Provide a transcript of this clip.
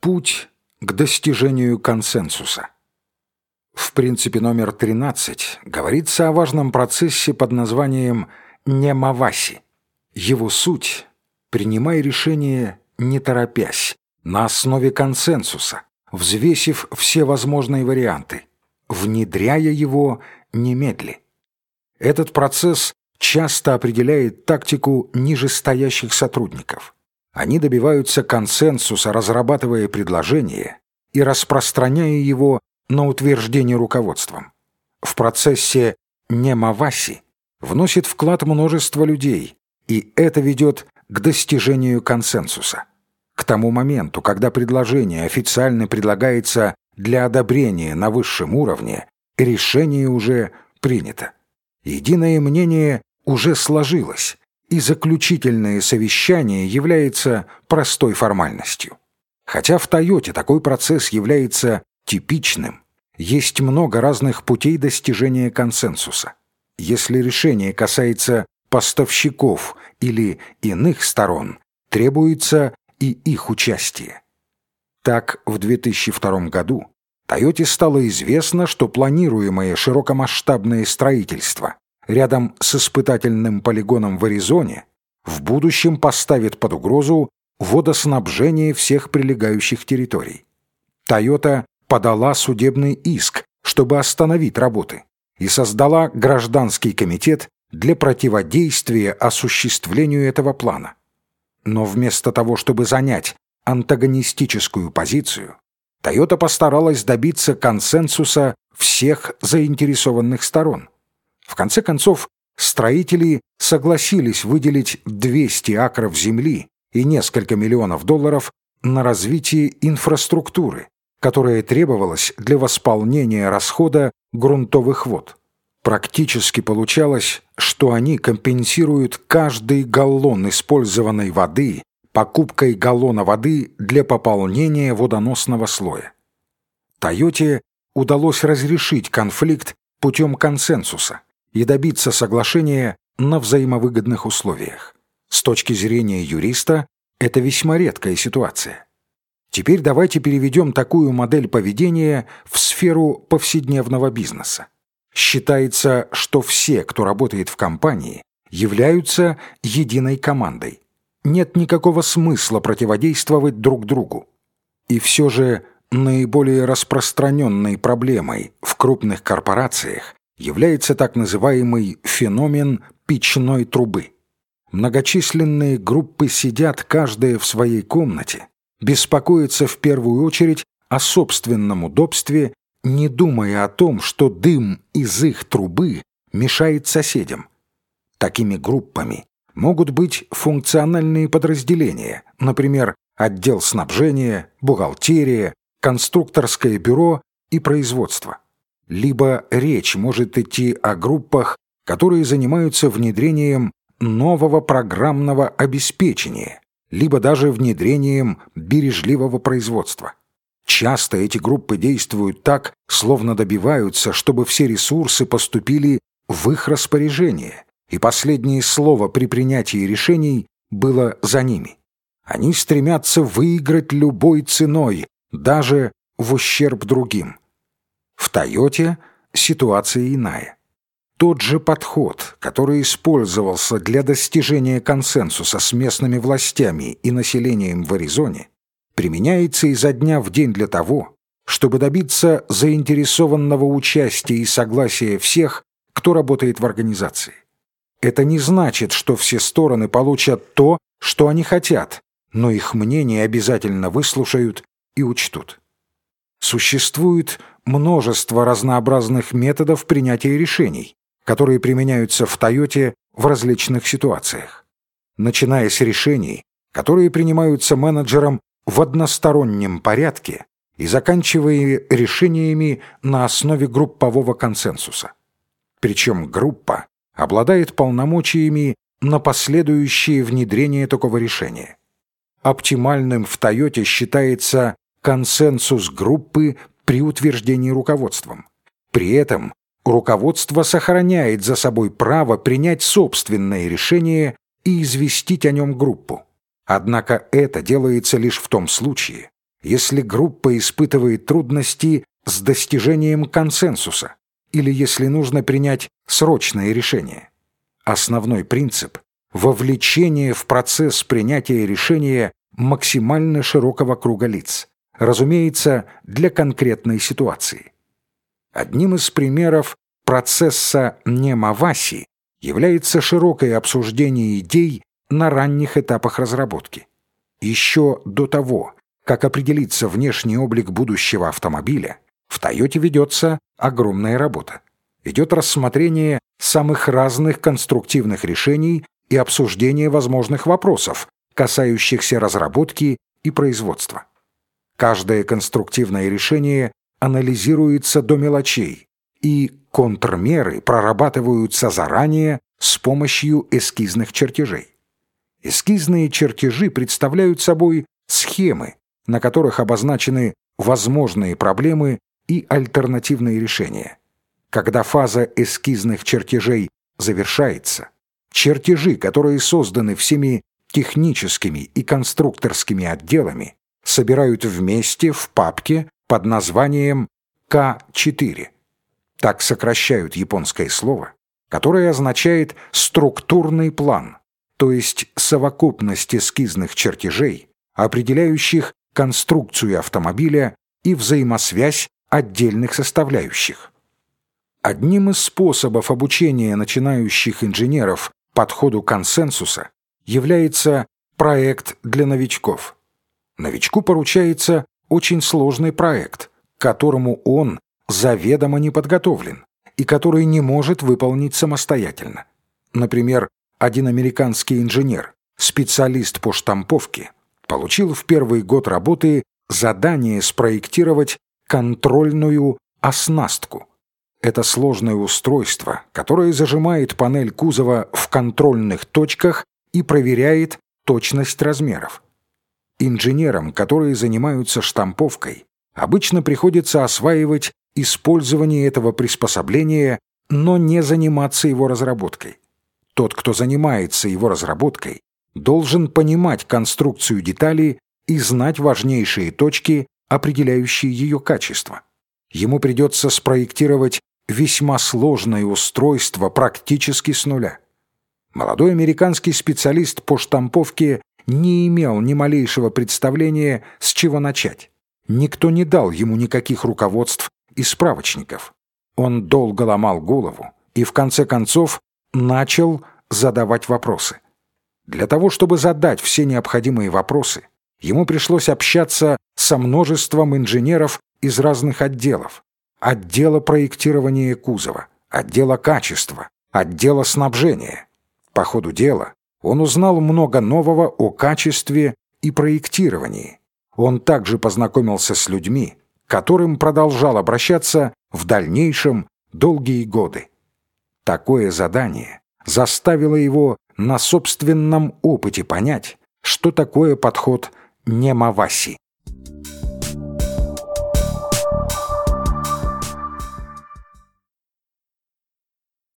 Путь к достижению консенсуса. В принципе номер 13 говорится о важном процессе под названием «немаваси». Его суть – принимай решение не торопясь, на основе консенсуса, взвесив все возможные варианты, внедряя его немедли. Этот процесс часто определяет тактику нижестоящих сотрудников. Они добиваются консенсуса, разрабатывая предложение и распространяя его на утверждение руководством. В процессе немаваси вносит вклад множество людей, и это ведет к достижению консенсуса. К тому моменту, когда предложение официально предлагается для одобрения на высшем уровне, решение уже принято. Единое мнение уже сложилось, и заключительное совещание является простой формальностью. Хотя в «Тойоте» такой процесс является типичным, есть много разных путей достижения консенсуса. Если решение касается поставщиков или иных сторон, требуется и их участие. Так, в 2002 году Тойоте стало известно, что планируемое широкомасштабное строительство рядом с испытательным полигоном в Аризоне в будущем поставит под угрозу водоснабжение всех прилегающих территорий. Toyota подала судебный иск, чтобы остановить работы, и создала гражданский комитет для противодействия осуществлению этого плана. Но вместо того, чтобы занять антагонистическую позицию, Toyota постаралась добиться консенсуса всех заинтересованных сторон. В конце концов, строители согласились выделить 200 акров земли и несколько миллионов долларов на развитие инфраструктуры, которая требовалась для восполнения расхода грунтовых вод. Практически получалось, что они компенсируют каждый галлон использованной воды покупкой галлона воды для пополнения водоносного слоя. Тойоте удалось разрешить конфликт путем консенсуса и добиться соглашения на взаимовыгодных условиях. С точки зрения юриста это весьма редкая ситуация. Теперь давайте переведем такую модель поведения в сферу повседневного бизнеса. Считается, что все, кто работает в компании, являются единой командой. Нет никакого смысла противодействовать друг другу. И все же наиболее распространенной проблемой в крупных корпорациях является так называемый феномен печной трубы. Многочисленные группы сидят каждая в своей комнате, беспокоятся в первую очередь о собственном удобстве, не думая о том, что дым из их трубы мешает соседям. Такими группами могут быть функциональные подразделения, например, отдел снабжения, бухгалтерия, конструкторское бюро и производство. Либо речь может идти о группах, которые занимаются внедрением нового программного обеспечения, либо даже внедрением бережливого производства. Часто эти группы действуют так, словно добиваются, чтобы все ресурсы поступили в их распоряжение, и последнее слово при принятии решений было за ними. Они стремятся выиграть любой ценой, даже в ущерб другим. В «Тойоте» ситуация иная. Тот же подход, который использовался для достижения консенсуса с местными властями и населением в Аризоне, применяется изо дня в день для того, чтобы добиться заинтересованного участия и согласия всех, кто работает в организации. Это не значит, что все стороны получат то, что они хотят, но их мнение обязательно выслушают и учтут. Существует множество разнообразных методов принятия решений, которые применяются в Тойоте в различных ситуациях. Начиная с решений, которые принимаются менеджером в одностороннем порядке и заканчивая решениями на основе группового консенсуса. Причем группа обладает полномочиями на последующее внедрение такого решения. Оптимальным в Тойоте считается консенсус группы при утверждении руководством. При этом руководство сохраняет за собой право принять собственное решение и известить о нем группу. Однако это делается лишь в том случае, если группа испытывает трудности с достижением консенсуса или если нужно принять срочное решение. Основной принцип – вовлечение в процесс принятия решения максимально широкого круга лиц, разумеется, для конкретной ситуации. Одним из примеров процесса немаваси является широкое обсуждение идей на ранних этапах разработки. Еще до того, как определиться внешний облик будущего автомобиля, в Тойоте ведется огромная работа. Идет рассмотрение самых разных конструктивных решений и обсуждение возможных вопросов, касающихся разработки и производства. Каждое конструктивное решение анализируется до мелочей, и контрмеры прорабатываются заранее с помощью эскизных чертежей. Эскизные чертежи представляют собой схемы, на которых обозначены возможные проблемы и альтернативные решения. Когда фаза эскизных чертежей завершается, чертежи, которые созданы всеми техническими и конструкторскими отделами, собирают вместе в папке под названием К4. Так сокращают японское слово, которое означает «структурный план», то есть совокупность эскизных чертежей, определяющих конструкцию автомобиля и взаимосвязь отдельных составляющих. Одним из способов обучения начинающих инженеров подходу консенсуса является проект для новичков. Новичку поручается очень сложный проект, к которому он заведомо не подготовлен и который не может выполнить самостоятельно. Например, один американский инженер, специалист по штамповке, получил в первый год работы задание спроектировать контрольную оснастку. Это сложное устройство, которое зажимает панель кузова в контрольных точках и проверяет точность размеров. Инженерам, которые занимаются штамповкой, обычно приходится осваивать использование этого приспособления, но не заниматься его разработкой. Тот, кто занимается его разработкой, должен понимать конструкцию детали и знать важнейшие точки, определяющие ее качество. Ему придется спроектировать весьма сложное устройство практически с нуля. Молодой американский специалист по штамповке не имел ни малейшего представления, с чего начать. Никто не дал ему никаких руководств и справочников. Он долго ломал голову и в конце концов начал задавать вопросы. Для того, чтобы задать все необходимые вопросы, ему пришлось общаться со множеством инженеров из разных отделов. Отдела проектирования кузова, отдела качества, отдела снабжения. По ходу дела он узнал много нового о качестве и проектировании. Он также познакомился с людьми, к которым продолжал обращаться в дальнейшем долгие годы. Такое задание заставило его на собственном опыте понять, что такое подход немаваси.